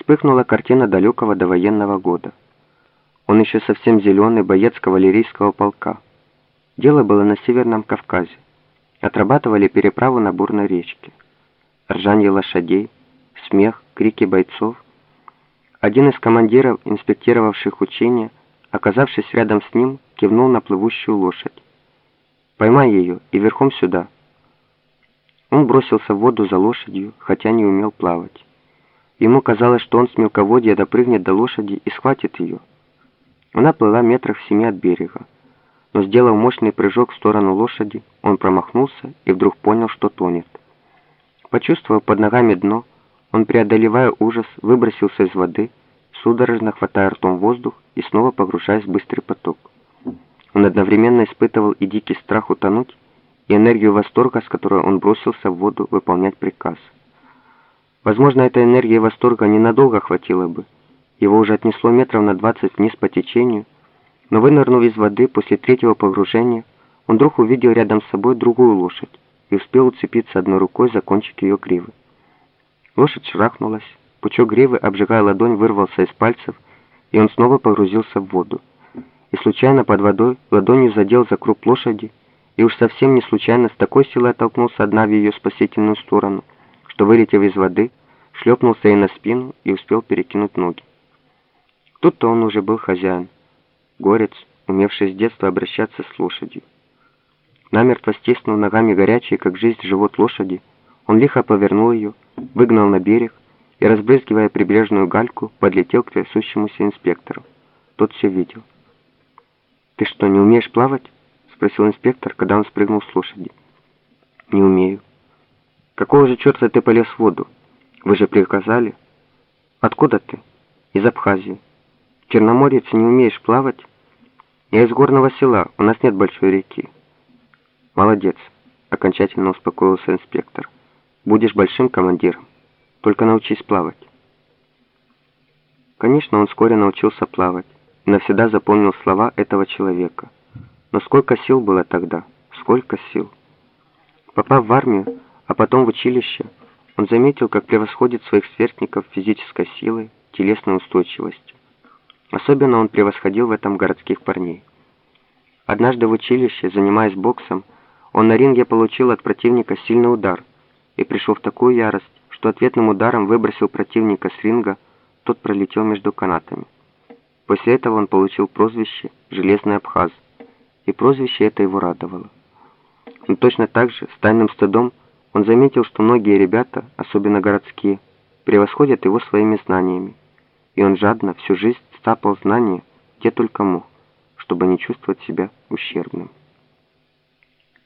вспыхнула картина далекого довоенного года. Он еще совсем зеленый боец кавалерийского полка. Дело было на Северном Кавказе. Отрабатывали переправу на бурной речке. Ржанье лошадей, смех, крики бойцов. Один из командиров, инспектировавших учения, оказавшись рядом с ним, кивнул на плывущую лошадь. «Поймай ее и верхом сюда». Он бросился в воду за лошадью, хотя не умел плавать. Ему казалось, что он с мелководья допрыгнет до лошади и схватит ее. Она плыла метрах в семи от берега. Но, сделав мощный прыжок в сторону лошади, он промахнулся и вдруг понял, что тонет. Почувствовав под ногами дно, он, преодолевая ужас, выбросился из воды, судорожно хватая ртом воздух и снова погружаясь в быстрый поток. Он одновременно испытывал и дикий страх утонуть, и энергию восторга, с которой он бросился в воду выполнять приказ. Возможно, эта энергия восторга ненадолго хватило бы. Его уже отнесло метров на 20 вниз по течению, но вынырнув из воды после третьего погружения, он вдруг увидел рядом с собой другую лошадь и успел уцепиться одной рукой за кончик ее гривы. Лошадь шрахнулась, пучок гривы, обжигая ладонь, вырвался из пальцев, и он снова погрузился в воду. И случайно под водой ладонью задел за круп лошади, и уж совсем не случайно с такой силой оттолкнулся одна в ее спасительную сторону, что, вылетев из воды, шлепнулся ей на спину и успел перекинуть ноги. Тут-то он уже был хозяин, горец, умевший с детства обращаться с лошадью. Намертво стиснув ногами горячие, как жизнь, живот лошади, он лихо повернул ее, выгнал на берег и, разбрызгивая прибрежную гальку, подлетел к трясущемуся инспектору. Тот все видел. «Ты что, не умеешь плавать?» — спросил инспектор, когда он спрыгнул с лошади. «Не умею». «Какого же черта ты полез в воду? Вы же приказали». «Откуда ты?» «Из Абхазии». «Черноморец, не умеешь плавать?» «Я из горного села, у нас нет большой реки». «Молодец», — окончательно успокоился инспектор. «Будешь большим командиром. Только научись плавать». Конечно, он вскоре научился плавать и навсегда запомнил слова этого человека. Но сколько сил было тогда, сколько сил. Попав в армию, а потом в училище, он заметил, как превосходит своих сверстников физической силой, телесной устойчивостью. Особенно он превосходил в этом городских парней. Однажды в училище, занимаясь боксом, он на ринге получил от противника сильный удар и пришел в такую ярость, что ответным ударом выбросил противника с ринга, тот пролетел между канатами. После этого он получил прозвище «Железный Абхаз», и прозвище это его радовало. Но точно так же, с тайным стыдом, он заметил, что многие ребята, особенно городские, превосходят его своими знаниями, и он жадно всю жизнь стапал знания, где только мог, чтобы не чувствовать себя ущербным.